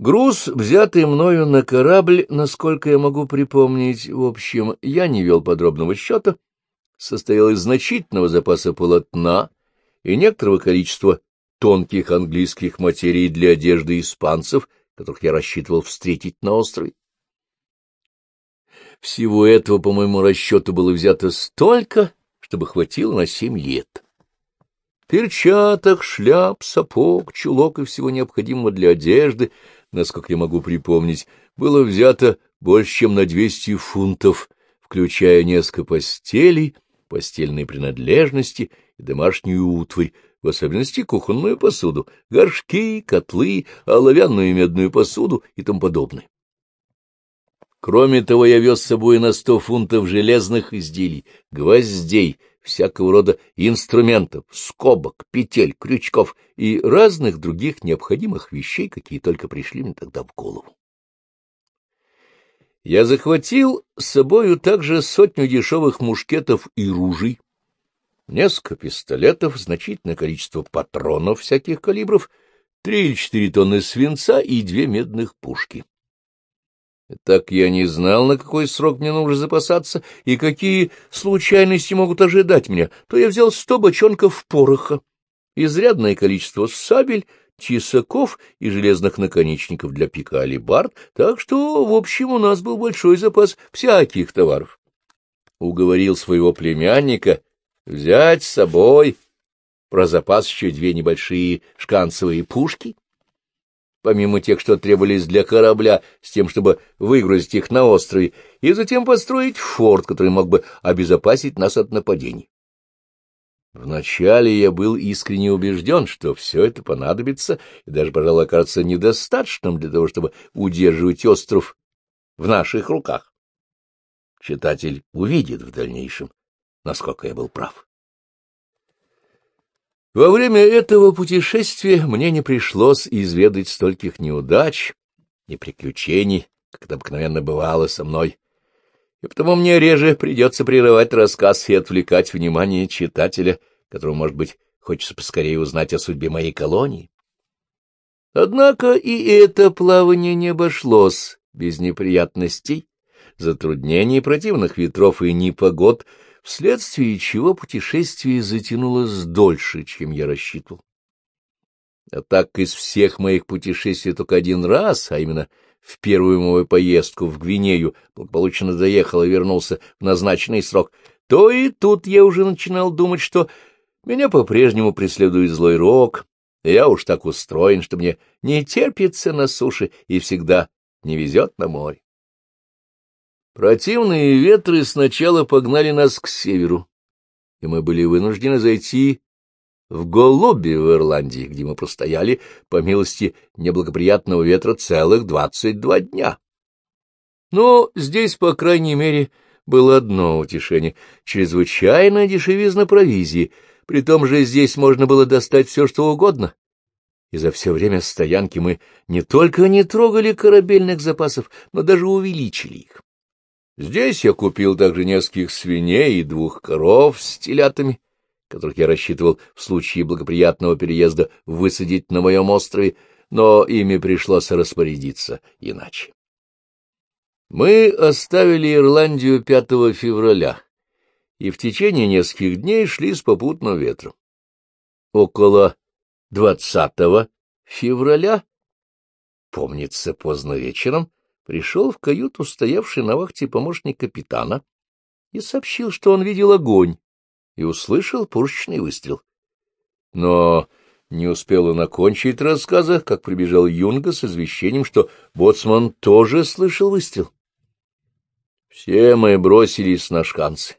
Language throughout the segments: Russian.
Груз, взятый мною на корабль, насколько я могу припомнить, в общем, я не вел подробного счета, состоял из значительного запаса полотна и некоторого количества тонких английских материй для одежды испанцев, которых я рассчитывал встретить на острове. Всего этого, по моему расчету, было взято столько, чтобы хватило на семь лет. Перчаток, шляп, сапог, чулок и всего необходимого для одежды, насколько я могу припомнить, было взято больше, чем на двести фунтов, включая несколько постелей, постельные принадлежности и домашнюю утварь, в особенности кухонную посуду, горшки, котлы, оловянную и медную посуду и тому подобное. Кроме того, я вез с собой на сто фунтов железных изделий, гвоздей, всякого рода инструментов, скобок, петель, крючков и разных других необходимых вещей, какие только пришли мне тогда в голову. Я захватил с собою также сотню дешевых мушкетов и ружей, несколько пистолетов, значительное количество патронов всяких калибров, три или четыре тонны свинца и две медных пушки. Так я не знал, на какой срок мне нужно запасаться и какие случайности могут ожидать меня, то я взял сто бочонков пороха, изрядное количество сабель, тесаков и железных наконечников для пика алибард, так что, в общем, у нас был большой запас всяких товаров. Уговорил своего племянника взять с собой про запас еще две небольшие шканцевые пушки, помимо тех, что требовались для корабля, с тем, чтобы выгрузить их на острове, и затем построить форт, который мог бы обезопасить нас от нападений. Вначале я был искренне убежден, что все это понадобится, и даже, пожалуй, окажется недостаточным для того, чтобы удерживать остров в наших руках. Читатель увидит в дальнейшем, насколько я был прав. Во время этого путешествия мне не пришлось изведать стольких неудач и приключений, как это обыкновенно бывало со мной, и потому мне реже придется прерывать рассказ и отвлекать внимание читателя, которому, может быть, хочется поскорее узнать о судьбе моей колонии. Однако и это плавание не обошлось без неприятностей, затруднений, противных ветров и непогод, вследствие чего путешествие затянулось дольше, чем я рассчитывал. А так из всех моих путешествий только один раз, а именно в первую мою поездку в Гвинею, благополучно доехал и вернулся в назначенный срок, то и тут я уже начинал думать, что меня по-прежнему преследует злой рок, я уж так устроен, что мне не терпится на суше и всегда не везет на море. Противные ветры сначала погнали нас к северу, и мы были вынуждены зайти в Голуби в Ирландии, где мы простояли, по милости неблагоприятного ветра, целых двадцать два дня. Но здесь, по крайней мере, было одно утешение — чрезвычайная дешевизна провизии, при том же здесь можно было достать все, что угодно. И за все время стоянки мы не только не трогали корабельных запасов, но даже увеличили их. Здесь я купил также нескольких свиней и двух коров с телятами, которых я рассчитывал в случае благоприятного переезда высадить на моем острове, но ими пришлось распорядиться иначе. Мы оставили Ирландию 5 февраля и в течение нескольких дней шли с попутным ветром. Около 20 февраля, помнится, поздно вечером, пришел в каюту стоявший на вахте помощник капитана и сообщил, что он видел огонь и услышал пушечный выстрел. Но не успел он окончить рассказа, как прибежал Юнга с извещением, что боцман тоже слышал выстрел. Все мы бросились на шканцы.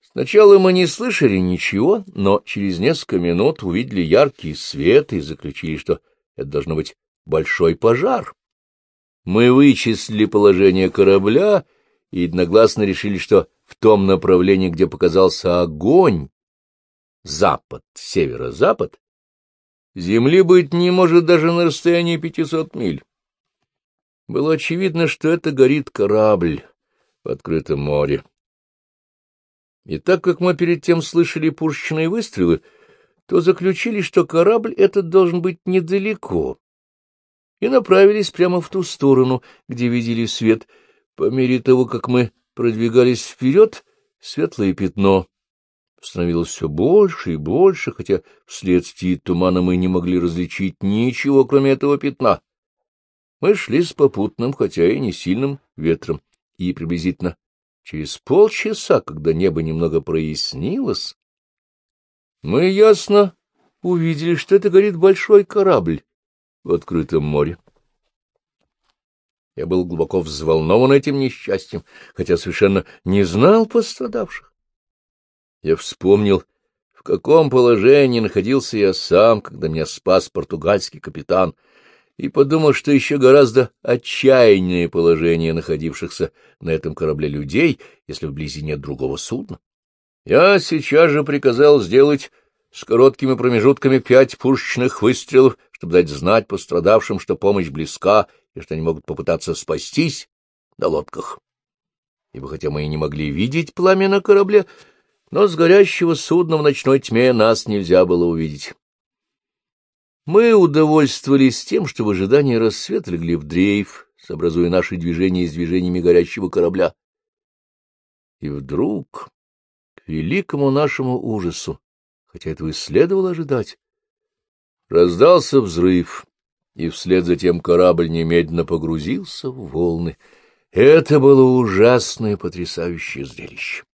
Сначала мы не слышали ничего, но через несколько минут увидели яркий свет и заключили, что это должно быть большой пожар. Мы вычислили положение корабля и единогласно решили, что в том направлении, где показался огонь, запад, северо-запад, земли быть не может даже на расстоянии пятисот миль. Было очевидно, что это горит корабль в открытом море. И так как мы перед тем слышали пушечные выстрелы, то заключили, что корабль этот должен быть недалеко, и направились прямо в ту сторону, где видели свет. По мере того, как мы продвигались вперед, светлое пятно становилось все больше и больше, хотя вследствие тумана мы не могли различить ничего, кроме этого пятна. Мы шли с попутным, хотя и не сильным ветром, и приблизительно через полчаса, когда небо немного прояснилось, мы ясно увидели, что это горит большой корабль в открытом море. Я был глубоко взволнован этим несчастьем, хотя совершенно не знал пострадавших. Я вспомнил, в каком положении находился я сам, когда меня спас португальский капитан, и подумал, что еще гораздо отчаяннее положение находившихся на этом корабле людей, если вблизи нет другого судна. Я сейчас же приказал сделать с короткими промежутками пять пушечных выстрелов, чтобы дать знать пострадавшим, что помощь близка и что они могут попытаться спастись на лодках. Ибо хотя мы и не могли видеть пламя на корабле, но с горящего судна в ночной тьме нас нельзя было увидеть. Мы удовольствовались тем, что в ожидании рассвета легли в дрейф, сообразуя наши движения с движениями горящего корабля. И вдруг, к великому нашему ужасу, хотя этого и следовало ожидать, раздался взрыв, и вслед за тем корабль немедленно погрузился в волны. Это было ужасное потрясающее зрелище.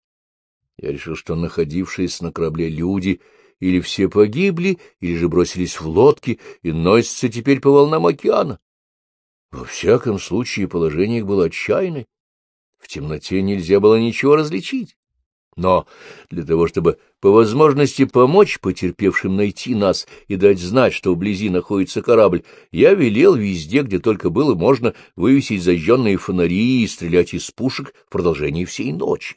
Я решил, что находившиеся на корабле люди — или все погибли, или же бросились в лодки и носятся теперь по волнам океана. Во всяком случае, положение их было отчаянное. В темноте нельзя было ничего различить. Но для того, чтобы по возможности помочь потерпевшим найти нас и дать знать, что вблизи находится корабль, я велел везде, где только было можно, вывесить зажженные фонари и стрелять из пушек в продолжении всей ночи.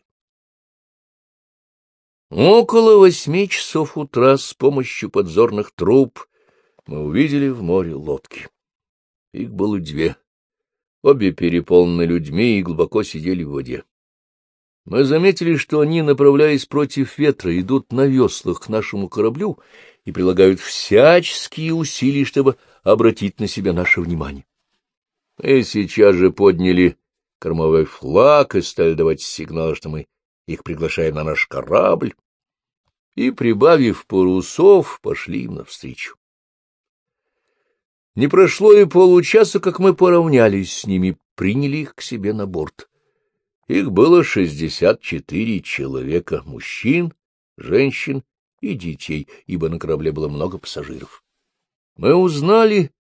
Около восьми часов утра с помощью подзорных труб мы увидели в море лодки. Их было две. Обе переполнены людьми и глубоко сидели в воде. Мы заметили, что они, направляясь против ветра, идут на веслах к нашему кораблю и прилагают всяческие усилия, чтобы обратить на себя наше внимание. Мы сейчас же подняли кормовой флаг и стали давать сигнал, что мы их приглашаем на наш корабль, и, прибавив парусов, пошли им навстречу. Не прошло и получаса, как мы поравнялись с ними, приняли их к себе на борт. Их было шестьдесят четыре человека, мужчин, женщин и детей, ибо на корабле было много пассажиров. Мы узнали,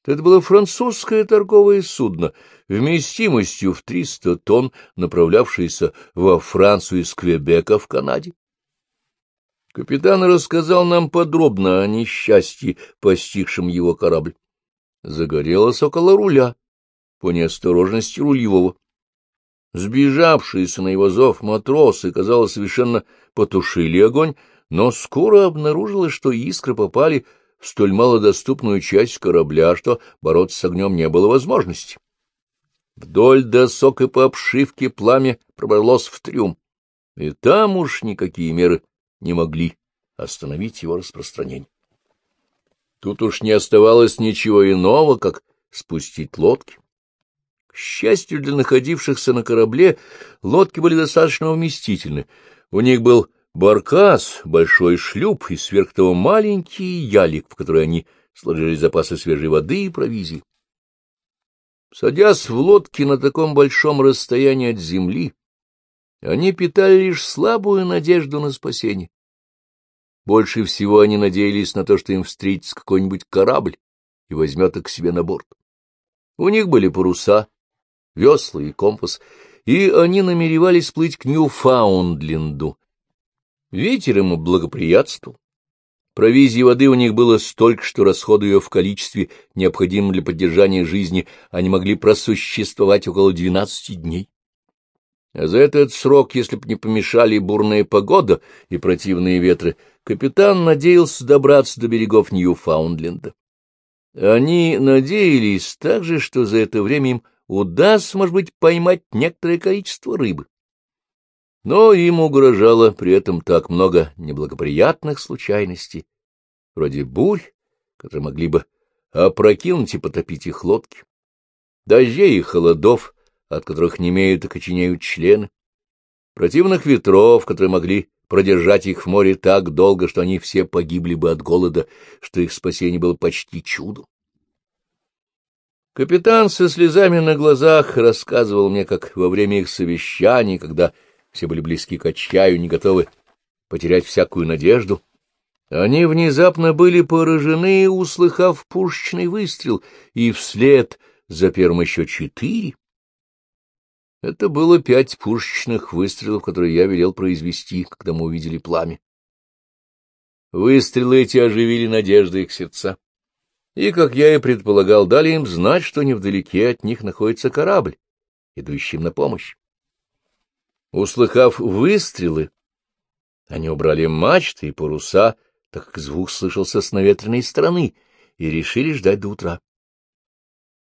что это было французское торговое судно, вместимостью в триста тонн, направлявшееся во Францию из Квебека в Канаде. Капитан рассказал нам подробно о несчастье, постигшем его корабль. Загорелось около руля, по неосторожности рулевого. Сбежавшиеся на его зов матросы, казалось, совершенно потушили огонь, но скоро обнаружилось, что искры попали в столь малодоступную часть корабля, что бороться с огнем не было возможности. Вдоль досок и по обшивке пламя пробралось в трюм, и там уж никакие меры не могли остановить его распространение. Тут уж не оставалось ничего иного, как спустить лодки. К счастью для находившихся на корабле, лодки были достаточно вместительны. У них был баркас, большой шлюп и сверх того маленький ялик, в который они сложили запасы свежей воды и провизии. Садясь в лодки на таком большом расстоянии от земли, они питали лишь слабую надежду на спасение. Больше всего они надеялись на то, что им встретится какой-нибудь корабль и возьмет их к себе на борт. У них были паруса, весла и компас, и они намеревались плыть к Ньюфаундленду. Ветер ему благоприятствовал. Провизии воды у них было столько, что, расходуя ее в количестве, необходимом для поддержания жизни, они могли просуществовать около двенадцати дней. А за этот срок, если б не помешали бурная погода и противные ветры, капитан надеялся добраться до берегов Ньюфаундленда. Они надеялись также, что за это время им удастся, может быть, поймать некоторое количество рыбы. Но им угрожало при этом так много неблагоприятных случайностей, вроде бурь, которые могли бы опрокинуть и потопить их лодки, дождей и холодов, от которых не имеют и коченеют члены, противных ветров, которые могли продержать их в море так долго, что они все погибли бы от голода, что их спасение было почти чудом. Капитан со слезами на глазах рассказывал мне, как во время их совещаний, когда все были близки к отчаю, не готовы потерять всякую надежду, они внезапно были поражены, услыхав пушечный выстрел, и вслед за первым еще четыре. Это было пять пушечных выстрелов, которые я велел произвести, когда мы увидели пламя. Выстрелы эти оживили надежды их сердца. И, как я и предполагал, дали им знать, что невдалеке от них находится корабль, идущий им на помощь. Услыхав выстрелы, они убрали мачты и паруса, так как звук слышался с наветренной стороны, и решили ждать до утра.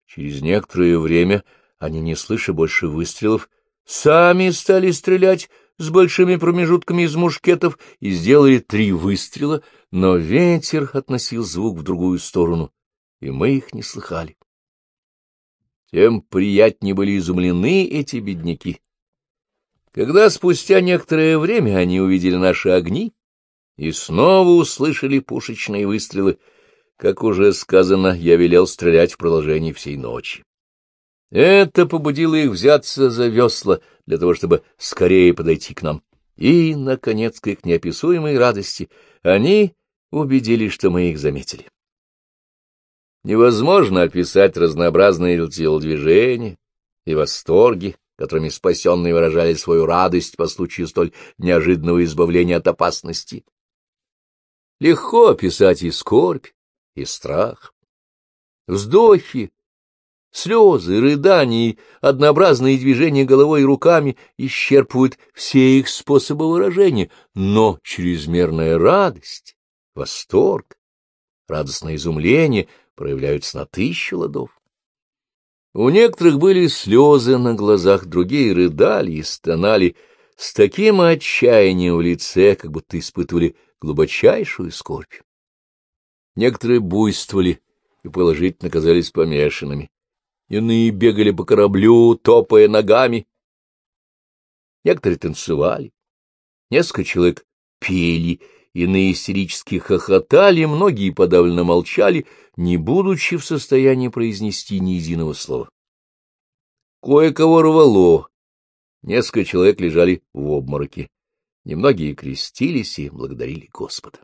Через некоторое время они, не слыша больше выстрелов, сами стали стрелять с большими промежутками из мушкетов и сделали три выстрела, но ветер относил звук в другую сторону, и мы их не слыхали. Тем приятнее были изумлены эти бедняки. Когда спустя некоторое время они увидели наши огни, и снова услышали пушечные выстрелы. Как уже сказано, я велел стрелять в продолжении всей ночи. Это побудило их взяться за весла для того, чтобы скорее подойти к нам. И, наконец, к их неописуемой радости, они убедились, что мы их заметили. Невозможно описать разнообразные телодвижения и восторги, которыми спасенные выражали свою радость по случаю столь неожиданного избавления от опасности. Легко описать и скорбь, и страх. Вздохи, слезы, рыдания и однообразные движения головой и руками исчерпывают все их способы выражения, но чрезмерная радость, восторг, радостное изумление проявляются на тысячу ладов. У некоторых были слезы на глазах, другие рыдали и стонали с таким отчаянием в лице, как будто испытывали глубочайшую скорбь. Некоторые буйствовали и положительно казались помешанными. Иные бегали по кораблю, топая ногами. Некоторые танцевали. Несколько человек пели, иные истерически хохотали, многие подавленно молчали, не будучи в состоянии произнести ни единого слова. Кое-кого рвало, несколько человек лежали в обмороке. Немногие крестились и благодарили Господа.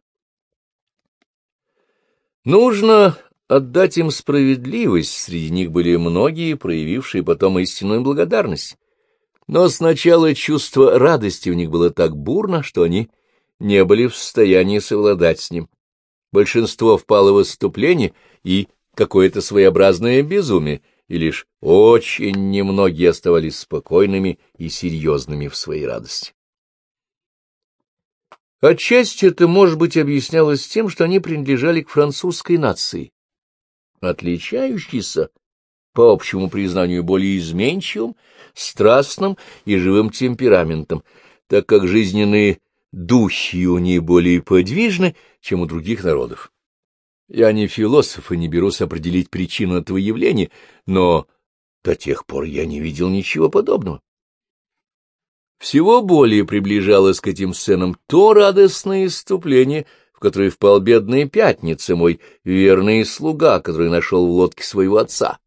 Нужно отдать им справедливость, среди них были многие, проявившие потом истинную благодарность. Но сначала чувство радости у них было так бурно, что они не были в состоянии совладать с ним. Большинство впало в выступление и какое-то своеобразное безумие, и лишь очень немногие оставались спокойными и серьезными в своей радости. Отчасти это, может быть, объяснялось тем, что они принадлежали к французской нации, отличающейся, по общему признанию, более изменчивым, страстным и живым темпераментом, так как жизненные духи у ней более подвижны, чем у других народов. Я не философ и не берусь определить причину этого явления, но до тех пор я не видел ничего подобного. Всего более приближалось к этим сценам то радостное иступление, в которое впал бедная пятница, мой верный слуга, который нашел в лодке своего отца.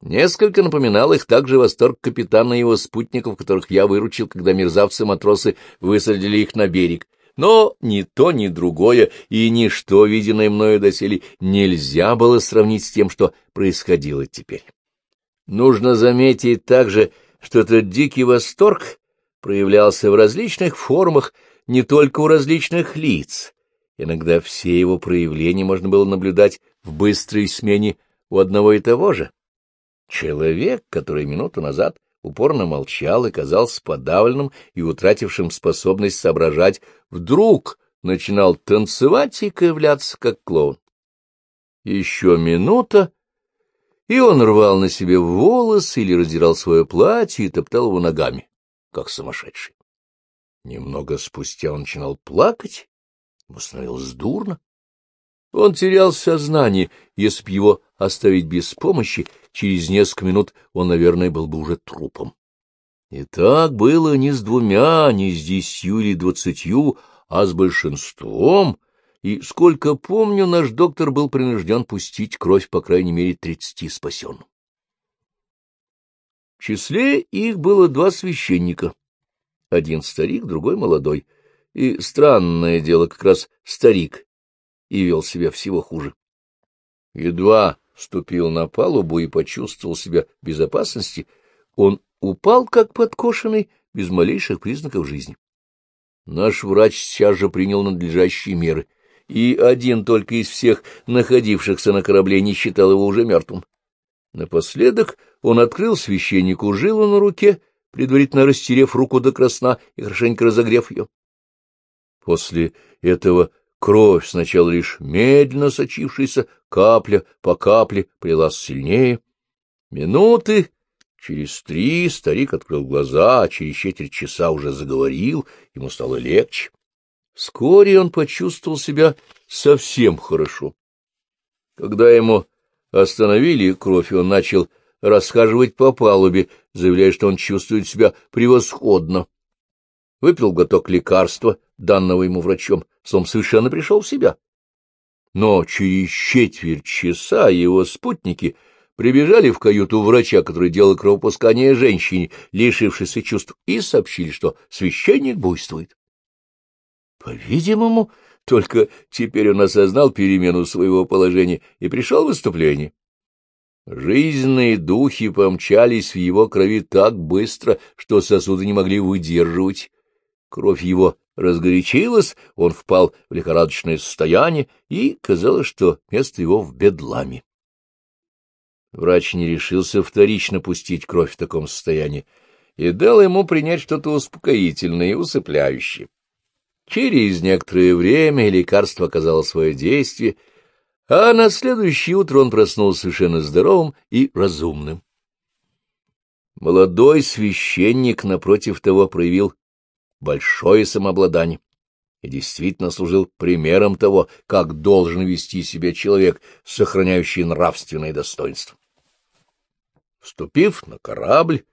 Несколько напоминал их также восторг капитана и его спутников, которых я выручил, когда мерзавцы-матросы высадили их на берег. Но ни то, ни другое и ничто, виденное мною доселе, нельзя было сравнить с тем, что происходило теперь. Нужно заметить также, что этот дикий восторг проявлялся в различных формах не только у различных лиц. Иногда все его проявления можно было наблюдать в быстрой смене у одного и того же. Человек, который минуту назад упорно молчал и казался подавленным и утратившим способность соображать, вдруг начинал танцевать и кривляться, как клоун. Еще минута, и он рвал на себе волосы или раздирал свое платье и топтал его ногами, как сумасшедший. Немного спустя он начинал плакать, ему становилось дурно. Он терял сознание, если б его оставить без помощи, через несколько минут он, наверное, был бы уже трупом. И так было не с двумя, не с десятью или двадцатью, а с большинством, и, сколько помню, наш доктор был принужден пустить кровь по крайней мере тридцати спасенным. В числе их было два священника. Один старик, другой молодой. И странное дело, как раз старик и вел себя всего хуже. Едва ступил на палубу и почувствовал себя в безопасности, он упал, как подкошенный, без малейших признаков жизни. Наш врач сейчас же принял надлежащие меры, и один только из всех находившихся на корабле не считал его уже мертвым. Напоследок он открыл священнику жилу на руке, предварительно растерев руку до красна и хорошенько разогрев ее. После этого кровь, сначала лишь медленно сочившаяся, капля по капле, прилась сильнее. Минуты через три старик открыл глаза, а через четверть часа уже заговорил, ему стало легче. Вскоре он почувствовал себя совсем хорошо. Когда ему остановили кровь, он начал расхаживать по палубе, заявляя, что он чувствует себя превосходно. Выпил глоток лекарства, данного ему врачом, сам совершенно пришел в себя. Но через четверть часа его спутники прибежали в каюту врача, который делал кровопускание женщине, лишившейся чувств, и сообщили, что священник буйствует. По-видимому, только теперь он осознал перемену своего положения и пришел в выступление. Жизненные духи помчались в его крови так быстро, что сосуды не могли выдерживать. Кровь его разгорячилась, он впал в лихорадочное состояние, и казалось, что место его в бедламе. Врач не решился вторично пустить кровь в таком состоянии и дал ему принять что-то успокоительное и усыпляющее. Через некоторое время лекарство оказало свое действие — а на следующее утро он проснулся совершенно здоровым и разумным. Молодой священник, напротив того, проявил большое самообладание и действительно служил примером того, как должен вести себя человек, сохраняющий нравственное достоинство. Вступив на корабль,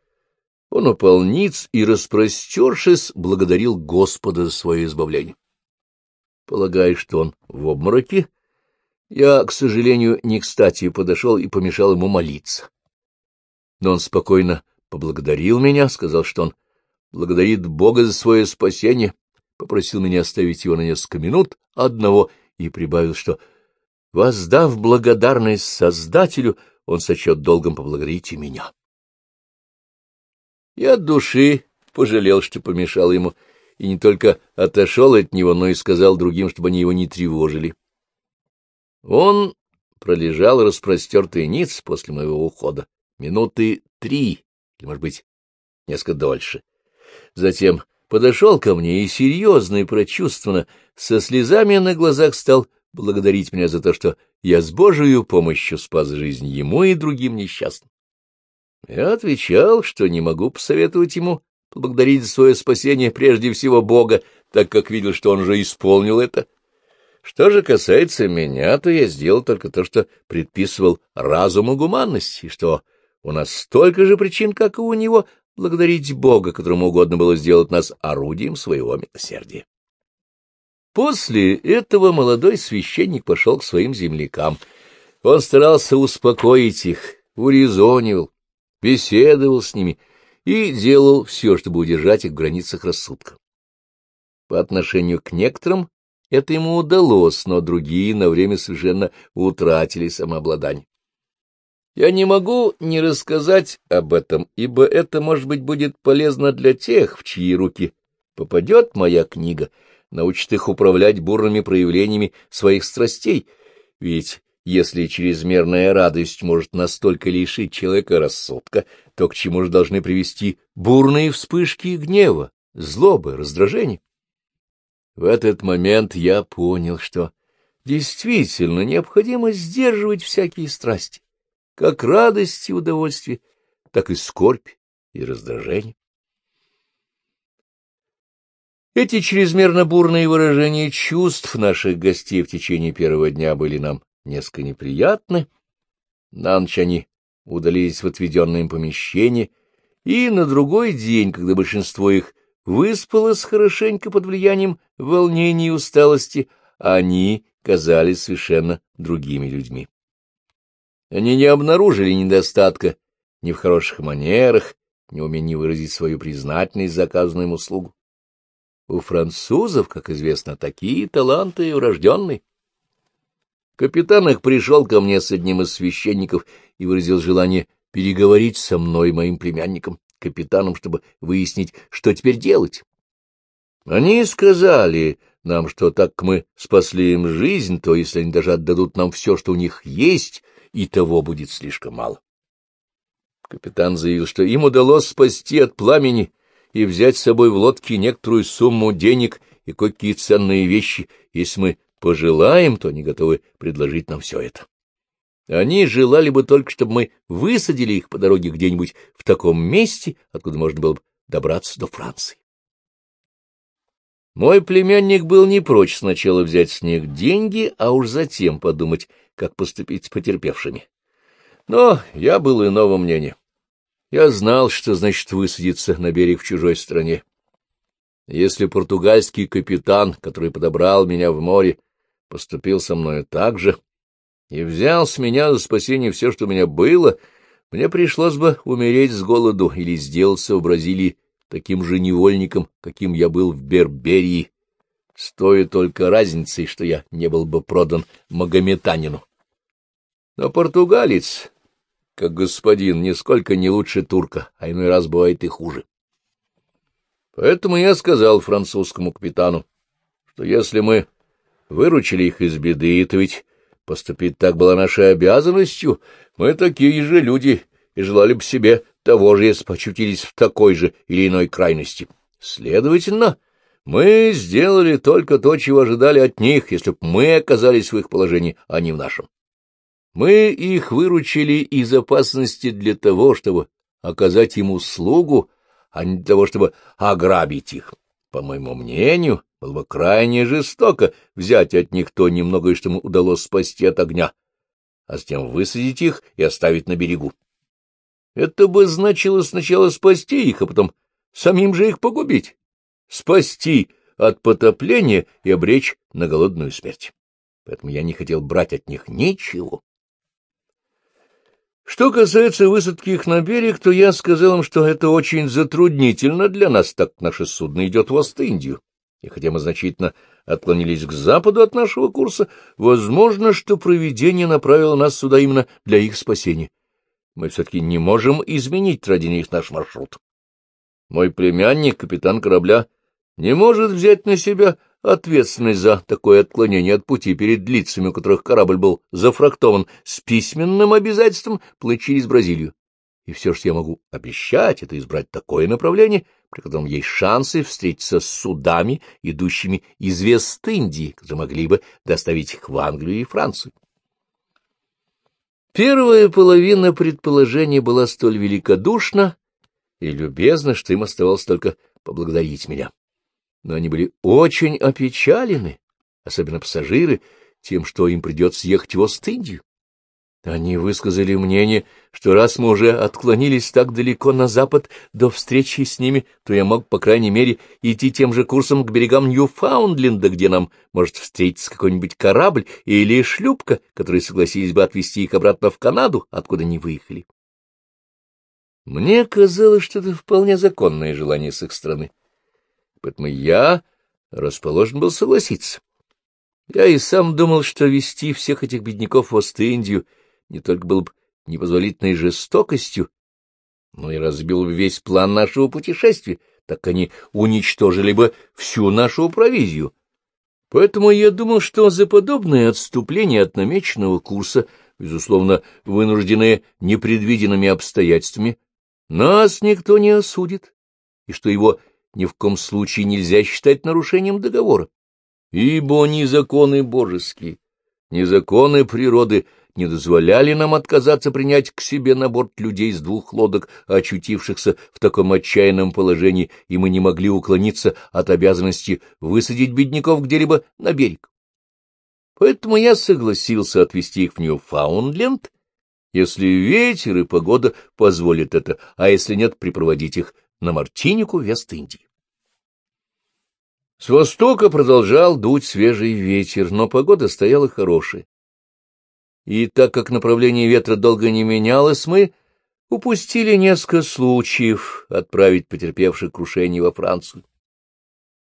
он упал ниц и, распростершись, благодарил Господа за свое избавление. Полагая, что он в обмороке, я, к сожалению, не кстати подошел и помешал ему молиться. Но он спокойно поблагодарил меня, сказал, что он благодарит Бога за свое спасение, попросил меня оставить его на несколько минут одного и прибавил, что, воздав благодарность Создателю, он сочет долгом поблагодарить и меня. Я от души пожалел, что помешал ему, и не только отошел от него, но и сказал другим, чтобы они его не тревожили. Он пролежал распростертый ниц после моего ухода минуты три, или, может быть, несколько дольше. Затем подошел ко мне и серьезно и прочувствованно, со слезами на глазах стал благодарить меня за то, что я с Божию помощью спас жизнь ему и другим несчастным. Я отвечал, что не могу посоветовать ему поблагодарить за свое спасение прежде всего Бога, так как видел, что он же исполнил это, что же касается меня, то я сделал только то, что предписывал разуму гуманности, что у нас столько же причин, как и у него, благодарить Бога, которому угодно было сделать нас орудием своего милосердия. После этого молодой священник пошел к своим землякам. Он старался успокоить их, урезонивал, беседовал с ними и делал все, чтобы удержать их в границах рассудка. По отношению к некоторым это ему удалось, но другие на время совершенно утратили самообладание. Я не могу не рассказать об этом, ибо это, может быть, будет полезно для тех, в чьи руки попадет моя книга, научит их управлять бурными проявлениями своих страстей, ведь если чрезмерная радость может настолько лишить человека рассудка, то к чему же должны привести бурные вспышки гнева, злобы, раздражения? В этот момент я понял, что действительно необходимо сдерживать всякие страсти, как радость и удовольствие, так и скорбь и раздражение. Эти чрезмерно бурные выражения чувств наших гостей в течение первого дня были нам несколько неприятны. На ночь они удалились в отведенное им помещение, и на другой день, когда большинство их выспалось хорошенько под влиянием волнений и усталости, они казались совершенно другими людьми. Они не обнаружили недостатка ни в хороших манерах, ни умении выразить свою признательность за оказанную им услугу. У французов, как известно, такие таланты урожденные. Капитан их пришел ко мне с одним из священников и выразил желание переговорить со мной, моим племянником, капитаном, чтобы выяснить, что теперь делать. Они сказали нам, что так мы спасли им жизнь, то если они даже отдадут нам все, что у них есть, и того будет слишком мало. Капитан заявил, что им удалось спасти от пламени и взять с собой в лодке некоторую сумму денег и кое-какие ценные вещи. Если мы пожелаем, то они готовы предложить нам все это. Они желали бы только, чтобы мы высадили их по дороге где-нибудь в таком месте, откуда можно было бы добраться до Франции. Мой племянник был не прочь сначала взять с них деньги, а уж затем подумать, как поступить с потерпевшими. Но я был иного мнения. Я знал, что значит высадиться на берег в чужой стране. Если португальский капитан, который подобрал меня в море, поступил со мною так же и взял с меня за спасение все, что у меня было, мне пришлось бы умереть с голоду или сделаться в Бразилии таким же невольником, каким я был в Берберии, стоя только разницей, что я не был бы продан магометанину. Но португалец, как господин, нисколько не лучше турка, а иной раз бывает и хуже. Поэтому я сказал французскому капитану, что если мы выручили их из беды, то ведь поступить так было нашей обязанностью, мы такие же люди и желали бы себе того же, если почутились в такой же или иной крайности. Следовательно, мы сделали только то, чего ожидали от них, если бы мы оказались в их положении, а не в нашем. Мы их выручили из опасности для того, чтобы оказать им услугу, а не для того, чтобы ограбить их. По моему мнению, было бы крайне жестоко взять от них то немногое, что ему удалось спасти от огня, а затем высадить их и оставить на берегу. Это бы значило сначала спасти их, а потом самим же их погубить. Спасти от потопления и обречь на голодную смерть. Поэтому я не хотел брать от них ничего. Что касается высадки их на берег, то я сказал им, что это очень затруднительно для нас, так наше судно идет в Ост-Индию. И хотя мы значительно отклонились к западу от нашего курса, возможно, что провидение направило нас сюда именно для их спасения. Мы все-таки не можем изменить ради них наш маршрут. Мой племянник, капитан корабля, не может взять на себя ответственность за такое отклонение от пути перед лицами, у которых корабль был зафрактован с письменным обязательством плыть через Бразилию. И все, что я могу обещать, это избрать такое направление, при котором есть шансы встретиться с судами, идущими из Вест-Индии, которые могли бы доставить их в Англию и Францию. Первая половина предположения была столь великодушна и любезна, что им оставалось только поблагодарить меня но они были очень опечалены, особенно пассажиры, тем, что им придется ехать в Ост-Индию. Они высказали мнение, что раз мы уже отклонились так далеко на запад до встречи с ними, то я мог, по крайней мере, идти тем же курсом к берегам Ньюфаундленда, где нам может встретиться какой-нибудь корабль или шлюпка, которые согласились бы отвезти их обратно в Канаду, откуда они выехали. Мне казалось, что это вполне законное желание с их стороны поэтому я расположен был согласиться. Я и сам думал, что вести всех этих бедняков в Ост-Индию не только было бы непозволительной жестокостью, но и разбил бы весь план нашего путешествия, так они уничтожили бы всю нашу провизию. Поэтому я думал, что за подобное отступление от намеченного курса, безусловно, вынужденное непредвиденными обстоятельствами, нас никто не осудит, и что его ни в коем случае нельзя считать нарушением договора, ибо ни законы божеские, ни законы природы не дозволяли нам отказаться принять к себе на борт людей с двух лодок, очутившихся в таком отчаянном положении, и мы не могли уклониться от обязанности высадить бедняков где-либо на берег. Поэтому я согласился отвезти их в Ньюфаундленд, если ветер и погода позволят это, а если нет, припроводить их на Мартинику, Вест-Индии. С востока продолжал дуть свежий ветер, но погода стояла хорошая. И так как направление ветра долго не менялось, мы упустили несколько случаев отправить потерпевших крушение во Францию.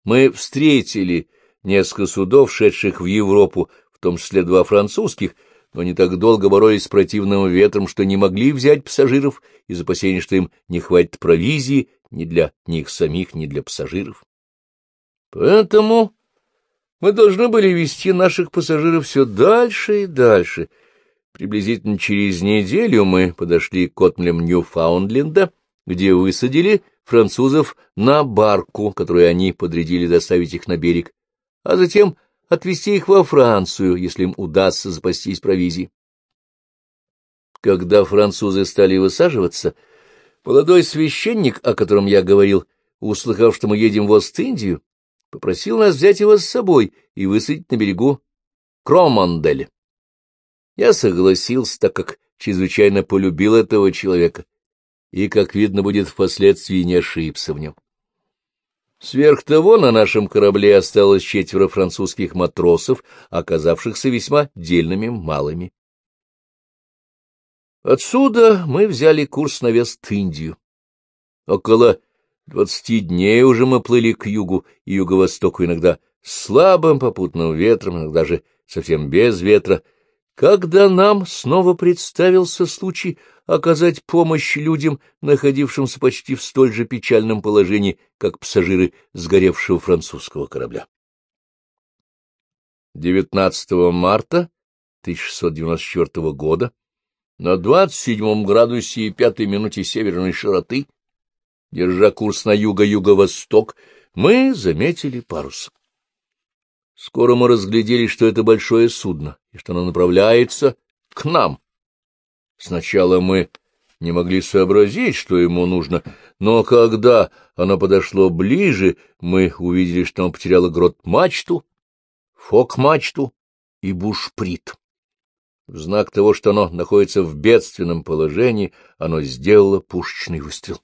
Мы встретили несколько судов, шедших в Европу, в том числе два французских, но не так долго боролись с противным ветром, что не могли взять пассажиров из опасения, что им не хватит провизии ни для них самих, ни для пассажиров. Поэтому мы должны были вести наших пассажиров все дальше и дальше. Приблизительно через неделю мы подошли к отмлям Ньюфаундленда, где высадили французов на барку, которую они подрядили доставить их на берег, а затем отвезти их во Францию, если им удастся запастись провизией. Когда французы стали высаживаться, молодой священник, о котором я говорил, услыхав, что мы едем в Ост-Индию, попросил нас взять его с собой и высадить на берегу Кромандель. Я согласился, так как чрезвычайно полюбил этого человека, и, как видно, будет впоследствии не ошибся в нем. Сверх того, на нашем корабле осталось четверо французских матросов, оказавшихся весьма дельными малыми. Отсюда мы взяли курс на Вест-Индию. Около Двадцати дней уже мы плыли к югу и юго-востоку, иногда слабым попутным ветром, иногда же совсем без ветра, когда нам снова представился случай оказать помощь людям, находившимся почти в столь же печальном положении, как пассажиры сгоревшего французского корабля. 19 марта 1694 года на 27 градусе и пятой минуте северной широты Держа курс на юго-юго-восток, мы заметили парус. Скоро мы разглядели, что это большое судно, и что оно направляется к нам. Сначала мы не могли сообразить, что ему нужно, но когда оно подошло ближе, мы увидели, что оно потеряло грот-мачту, фок-мачту и бушприт. В знак того, что оно находится в бедственном положении, оно сделало пушечный выстрел.